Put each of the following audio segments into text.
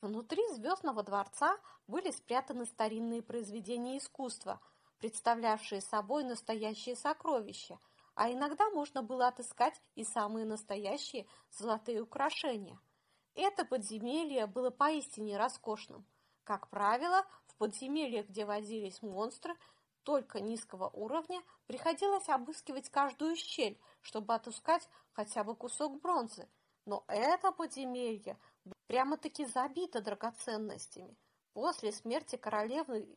Внутри Звездного дворца были спрятаны старинные произведения искусства, представлявшие собой настоящие сокровища, а иногда можно было отыскать и самые настоящие золотые украшения. Это подземелье было поистине роскошным. Как правило, в подземельях, где возились монстры, только низкого уровня, приходилось обыскивать каждую щель, чтобы отыскать хотя бы кусок бронзы. Но это подземелье прямо-таки забито драгоценностями. После смерти королевы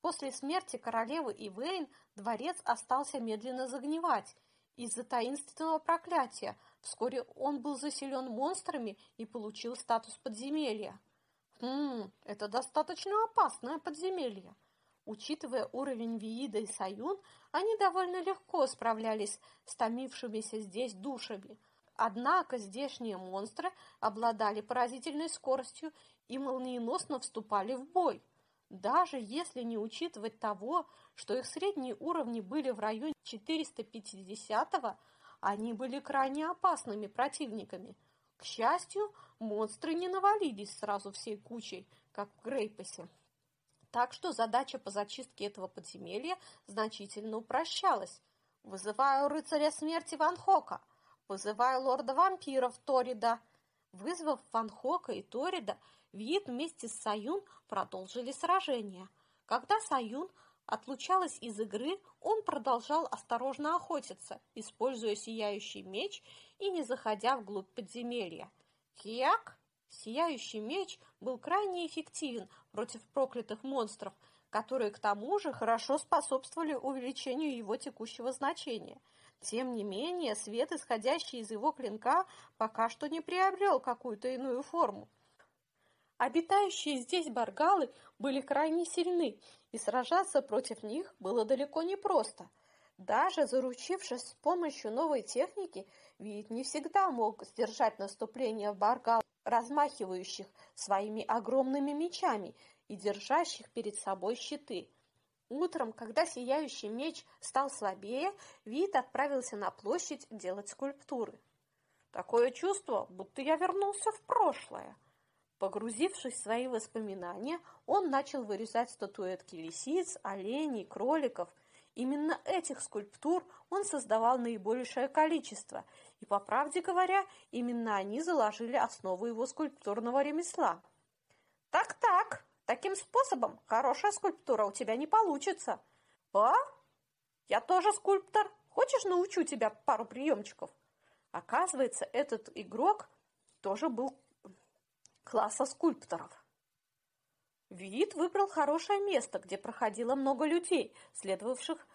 После смерти королевы Ивейн дворец остался медленно загнивать из-за таинственного проклятия. Вскоре он был заселен монстрами и получил статус подземелья. Хм, это достаточно опасное подземелье. Учитывая уровень Виида и Саюн, они довольно легко справлялись с томившимися здесь душами. Однако здешние монстры обладали поразительной скоростью и молниеносно вступали в бой. Даже если не учитывать того, что их средние уровни были в районе 450-го, они были крайне опасными противниками. К счастью, монстры не навалились сразу всей кучей, как в Грейпасе. Так что задача по зачистке этого подземелья значительно упрощалась. «Вызываю рыцаря смерти Ван Хока!» Вызываю лорда вампиров Торида. Вызвав Ван Хока и Торида, Виит вместе с Саюн продолжили сражение. Когда Саюн отлучалась из игры, он продолжал осторожно охотиться, используя сияющий меч и не заходя вглубь подземелья. Кияк, сияющий меч, был крайне эффективен против проклятых монстров, которые к тому же хорошо способствовали увеличению его текущего значения – тем не менее, свет, исходящий из его клинка, пока что не приобрел какую-то иную форму. Обитающие здесь баргалы были крайне сильны, и сражаться против них было далеко не просто. Даже заручившись с помощью новой техники, Вид не всегда мог сдержать наступление баргал, размахивающих своими огромными мечами и держащих перед собой щиты. Утром, когда сияющий меч стал слабее, Вит отправился на площадь делать скульптуры. Такое чувство, будто я вернулся в прошлое. Погрузившись в свои воспоминания, он начал вырезать статуэтки лисиц, оленей, кроликов. Именно этих скульптур он создавал наибольшее количество, и, по правде говоря, именно они заложили основу его скульптурного ремесла. «Так-так», Таким способом хорошая скульптура у тебя не получится. А? Я тоже скульптор. Хочешь, научу тебя пару приемчиков? Оказывается, этот игрок тоже был класса скульпторов. Вид выбрал хорошее место, где проходило много людей, следовавших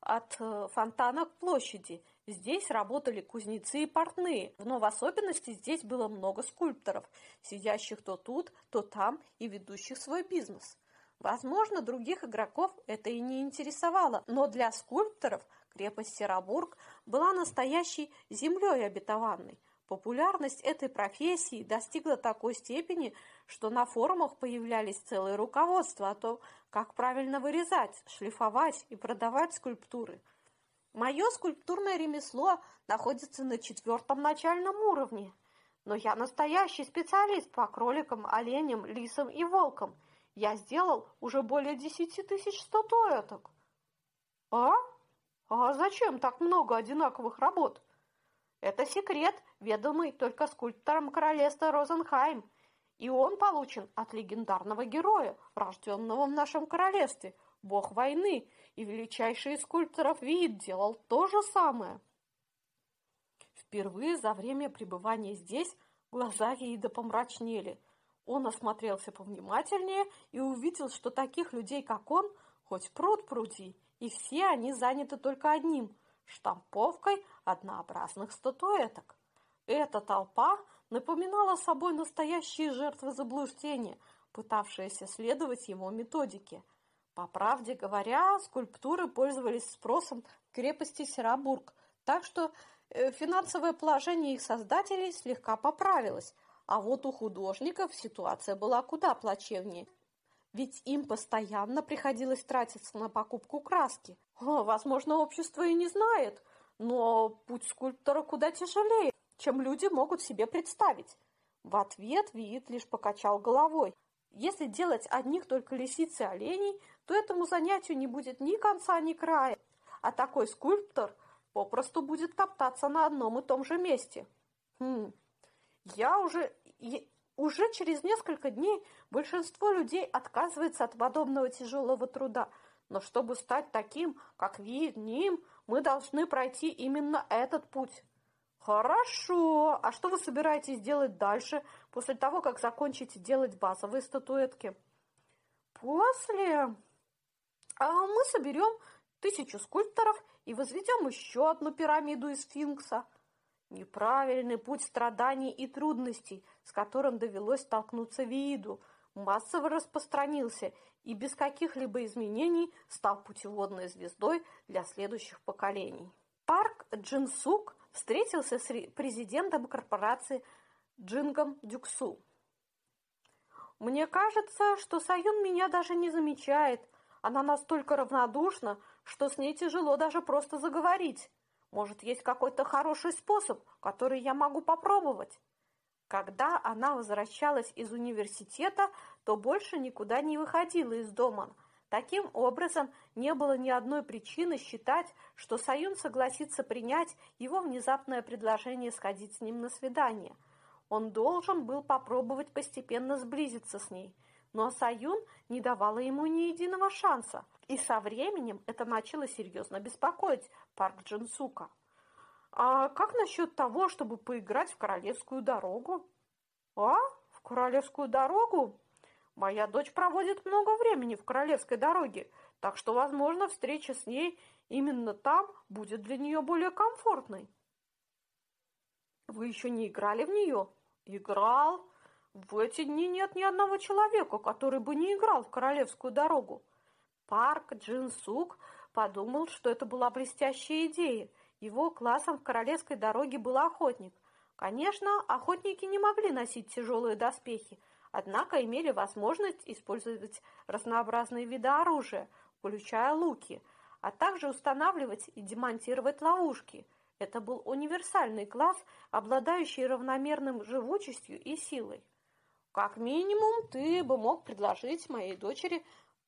от э, фонтана к площади. Здесь работали кузнецы и портные, но в особенности здесь было много скульпторов, сидящих то тут, то там и ведущих свой бизнес. Возможно, других игроков это и не интересовало, но для скульпторов крепость Серобург была настоящей землей обетованной – Популярность этой профессии достигла такой степени, что на форумах появлялись целые руководства о том, как правильно вырезать, шлифовать и продавать скульптуры. Мое скульптурное ремесло находится на четвертом начальном уровне, но я настоящий специалист по кроликам, оленям, лисам и волкам. Я сделал уже более десяти тысяч статуэток. А? А зачем так много одинаковых работ? Это секрет, ведомый только скульптором королевства Розенхайм, и он получен от легендарного героя, рожденного в нашем королевстве, бог войны, и величайший из скульпторов Вид делал то же самое. Впервые за время пребывания здесь глаза Виида помрачнели. Он осмотрелся повнимательнее и увидел, что таких людей, как он, хоть пруд пруди, и все они заняты только одним штамповкой однообразных статуэток. Эта толпа напоминала собой настоящие жертвы заблуждения, пытавшиеся следовать его методике. По правде говоря, скульптуры пользовались спросом в крепости Серабург, так что э, финансовое положение их создателей слегка поправилось, а вот у художников ситуация была куда плачевнее – ведь им постоянно приходилось тратиться на покупку краски. Возможно, общество и не знает, но путь скульптора куда тяжелее, чем люди могут себе представить. В ответ Виит лишь покачал головой. Если делать одних только лисиц и оленей, то этому занятию не будет ни конца, ни края, а такой скульптор попросту будет топтаться на одном и том же месте. Хм, я уже... Я, уже через несколько дней большинство людей отказывается от подобного тяжелого труда, но чтобы стать таким, как Виит Ним, мы должны пройти именно этот путь. Хорошо. А что вы собираетесь делать дальше, после того, как закончите делать базовые статуэтки? После... А мы соберем тысячу скульпторов и возведем еще одну пирамиду из сфинкса. Неправильный путь страданий и трудностей, с которым довелось столкнуться Вииду, массово распространился и без каких-либо изменений стал путеводной звездой для следующих поколений. Парк Джинсук встретился с президентом корпорации Джингом Дюксу. Мне кажется, что Саюн меня даже не замечает. Она настолько равнодушна, что с ней тяжело даже просто заговорить. Может, есть какой-то хороший способ, который я могу попробовать? Когда она возвращалась из университета, то больше никуда не выходила из дома – Таким образом, не было ни одной причины считать, что Саюн согласится принять его внезапное предложение сходить с ним на свидание. Он должен был попробовать постепенно сблизиться с ней, но Саюн не давала ему ни единого шанса, и со временем это начало серьезно беспокоить Парк Джинсука. «А как насчет того, чтобы поиграть в королевскую дорогу?» «А? В королевскую дорогу?» Моя дочь проводит много времени в королевской дороге, так что, возможно, встреча с ней именно там будет для нее более комфортной. Вы еще не играли в нее? Играл. В эти дни нет ни одного человека, который бы не играл в королевскую дорогу. Парк Джинсук подумал, что это была блестящая идея. Его классом в королевской дороге был охотник. Конечно, охотники не могли носить тяжелые доспехи, однако имели возможность использовать разнообразные виды оружия, включая луки, а также устанавливать и демонтировать ловушки. Это был универсальный класс, обладающий равномерным живучестью и силой. Как минимум, ты бы мог предложить моей дочери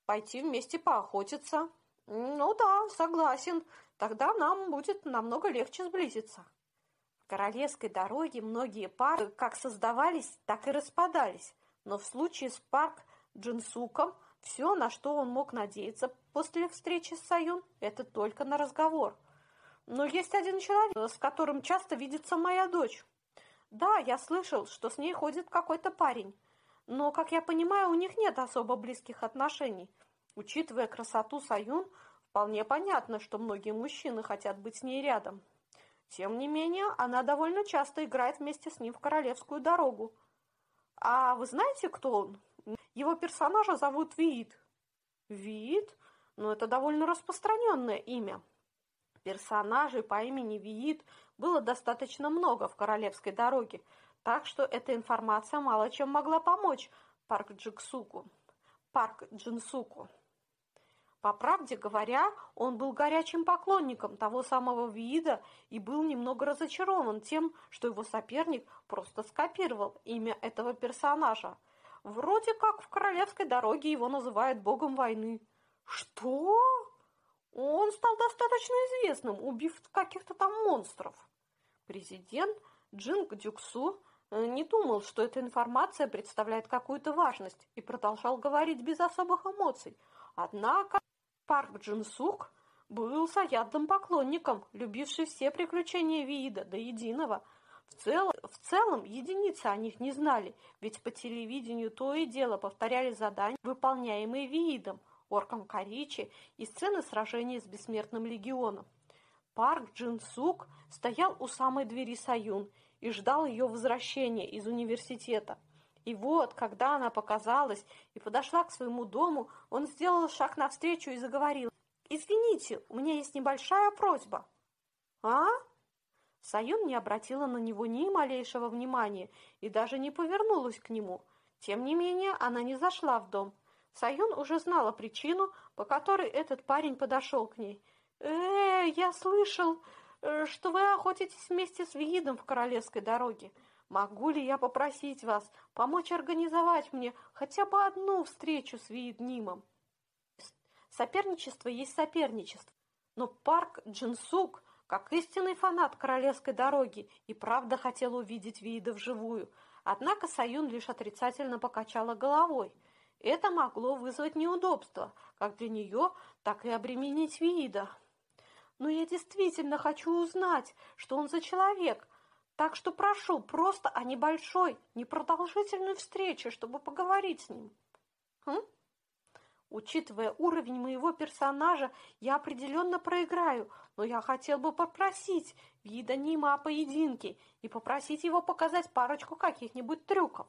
пойти вместе поохотиться. Ну да, согласен. Тогда нам будет намного легче сблизиться. В королевской дороге многие пары как создавались, так и распадались. Но в случае с Парк Джинсуком все, на что он мог надеяться после встречи с Саюн, это только на разговор. Но есть один человек, с которым часто видится моя дочь. Да, я слышал, что с ней ходит какой-то парень. Но, как я понимаю, у них нет особо близких отношений. Учитывая красоту Саюн, вполне понятно, что многие мужчины хотят быть с ней рядом. Тем не менее, она довольно часто играет вместе с ним в королевскую дорогу. А вы знаете, кто он? Его персонажа зовут Виит. Виит? Ну, это довольно распространенное имя. Персонажей по имени Виит было достаточно много в Королевской дороге, так что эта информация мало чем могла помочь Парк Джиксуку. Парк Джинсуку. По правде говоря, он был горячим поклонником того самого вида и был немного разочарован тем, что его соперник просто скопировал имя этого персонажа. Вроде как в королевской дороге его называют богом войны. Что? Он стал достаточно известным, убив каких-то там монстров. Президент Джинг Дюксу э, не думал, что эта информация представляет какую-то важность и продолжал говорить без особых эмоций. Однако Парк Джинсук был заядлым поклонником, любивший все приключения Виида до единого. В, цел, в целом единицы о них не знали, ведь по телевидению то и дело повторяли задания, выполняемые Виидом, орком Каричи и сцены сражения с Бессмертным Легионом. Парк Джинсук стоял у самой двери Саюн и ждал ее возвращения из университета. И вот, когда она показалась и подошла к своему дому, он сделал шаг навстречу и заговорил. «Извините, у меня есть небольшая просьба». «А?» Саюн не обратила на него ни малейшего внимания и даже не повернулась к нему. Тем не менее, она не зашла в дом. Саюн уже знала причину, по которой этот парень подошел к ней. «Э, я слышал, э, что вы охотитесь вместе с Виидом в Королевской дороге. Могу ли я попросить вас помочь организовать мне хотя бы одну встречу с Виеднимом? Соперничество есть соперничество, но парк Джинсук, как истинный фанат королевской дороги, и правда хотел увидеть Виида вживую. Однако Саюн лишь отрицательно покачала головой. Это могло вызвать неудобства, как для нее, так и обременить Виида. Но я действительно хочу узнать, что он за человек, так что прошу просто о небольшой, непродолжительной встрече, чтобы поговорить с ним. Хм? Учитывая уровень моего персонажа, я определенно проиграю, но я хотел бы попросить вида Нима о поединке и попросить его показать парочку каких-нибудь трюков.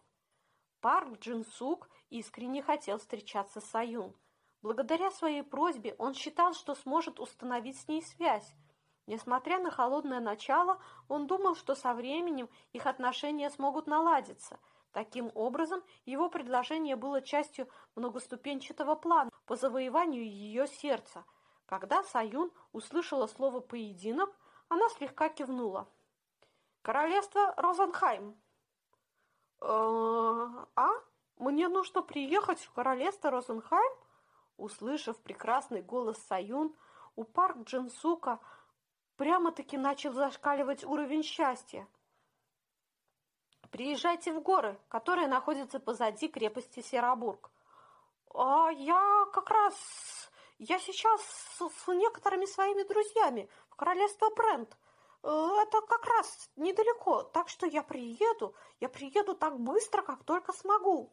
Парк Джинсук искренне хотел встречаться с Саюн. Благодаря своей просьбе он считал, что сможет установить с ней связь, Несмотря на холодное начало, он думал, что со временем их отношения смогут наладиться. Таким образом, его предложение было частью многоступенчатого плана по завоеванию ее сердца. Когда Саюн услышала слово «поединок», она слегка кивнула. «Королевство Розенхайм». «Э а? Мне нужно приехать в королевство Розенхайм?» Услышав прекрасный голос Саюн, у парк Джинсука – прямо-таки начал зашкаливать уровень счастья. Приезжайте в горы, которые находятся позади крепости Серобург. А я как раз... Я сейчас с, с некоторыми своими друзьями в королевство Брент. Э, это как раз недалеко, так что я приеду, я приеду так быстро, как только смогу.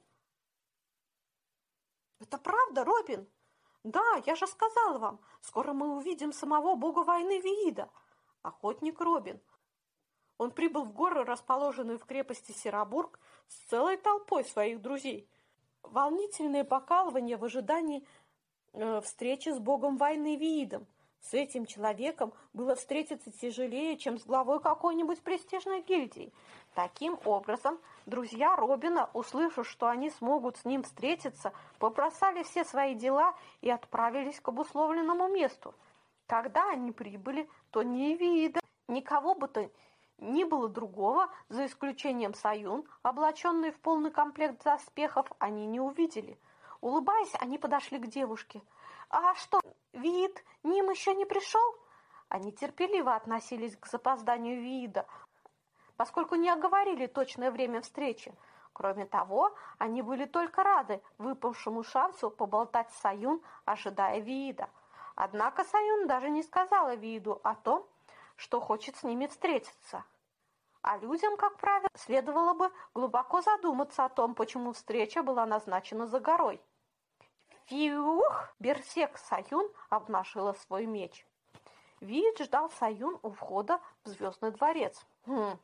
Это правда, Робин? Да, я же сказала вам, скоро мы увидим самого бога войны Виида, охотник Робин. Он прибыл в горы, расположенную в крепости Серобург, с целой толпой своих друзей. Волнительное покалывание в ожидании э, встречи с богом войны Виидом. С этим человеком было встретиться тяжелее, чем с главой какой-нибудь престижной гильдии. Таким образом, друзья Робина, услышав, что они смогут с ним встретиться, побросали все свои дела и отправились к обусловленному месту. Когда они прибыли, то ни вида, никого бы то ни было другого, за исключением Саюн, облаченный в полный комплект доспехов, они не увидели. Улыбаясь, они подошли к девушке. «А что, вид, Ним еще не пришел?» Они терпеливо относились к запозданию вида, поскольку не оговорили точное время встречи. Кроме того, они были только рады выпавшему шансу поболтать с Саюн, ожидая вида. Однако Саюн даже не сказала виду о том, что хочет с ними встретиться. А людям, как правило, следовало бы глубоко задуматься о том, почему встреча была назначена за горой. Фиух! Берсек Саюн обнажила свой меч. Вид ждал Саюн у входа в Звездный дворец. Хм,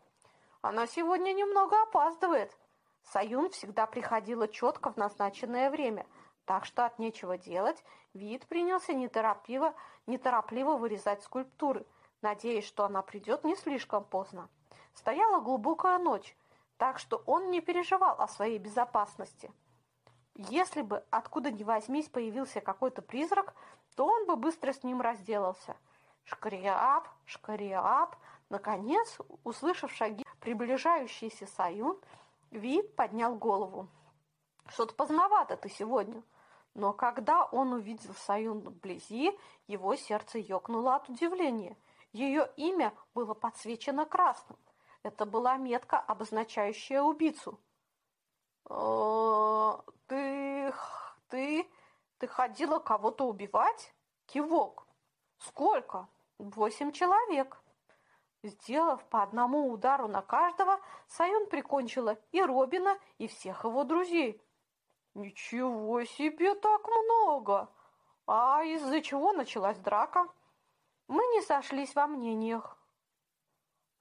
она сегодня немного опаздывает. Саюн всегда приходила четко в назначенное время, так что от нечего делать вид принялся неторопливо, неторопливо вырезать скульптуры, надеясь, что она придет не слишком поздно. Стояла глубокая ночь, так что он не переживал о своей безопасности. Если бы откуда ни возьмись появился какой-то призрак, то он бы быстро с ним разделался. Шкариап, шкариап, наконец, услышав шаги приближающийся Саюн, Вид поднял голову. «Что-то поздновато ты сегодня». Но когда он увидел Саюн вблизи, его сердце ёкнуло от удивления. Ее имя было подсвечено красным. Это была метка, обозначающая убийцу. «Э, «Ты... ты... ты ходила кого-то убивать?» Кивок. «Сколько?» «Восемь человек». Сделав по одному удару на каждого, Саюн прикончила и Робина, и всех его друзей. Ничего себе так много! А из-за чего началась драка? Мы не сошлись во мнениях.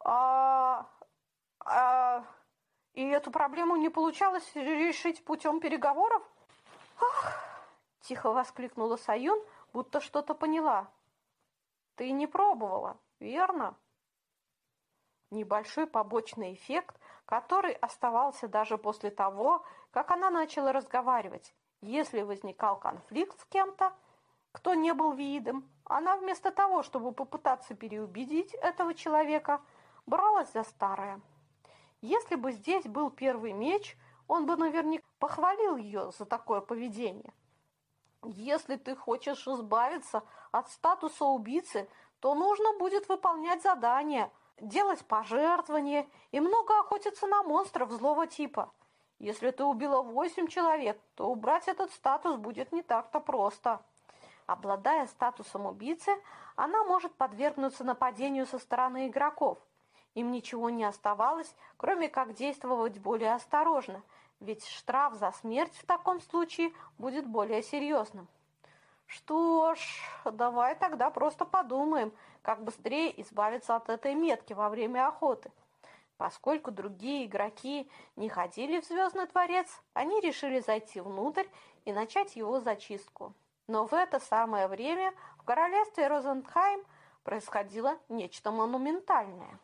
А, а и эту проблему не получалось решить путем переговоров? Ах! Тихо воскликнула Саюн, будто что-то поняла. Ты не пробовала, верно? Небольшой побочный эффект, который оставался даже после того, как она начала разговаривать. Если возникал конфликт с кем-то, кто не был видом, она вместо того, чтобы попытаться переубедить этого человека, бралась за старое. Если бы здесь был первый меч, он бы наверняка похвалил ее за такое поведение. Если ты хочешь избавиться от статуса убийцы, то нужно будет выполнять задания, делать пожертвования и много охотиться на монстров злого типа. Если ты убила восемь человек, то убрать этот статус будет не так-то просто. Обладая статусом убийцы, она может подвергнуться нападению со стороны игроков. Им ничего не оставалось, кроме как действовать более осторожно, ведь штраф за смерть в таком случае будет более серьезным. Что ж, давай тогда просто подумаем, как быстрее избавиться от этой метки во время охоты. Поскольку другие игроки не ходили в Звездный дворец, они решили зайти внутрь и начать его зачистку. Но в это самое время в королевстве Розентхайм происходило нечто монументальное.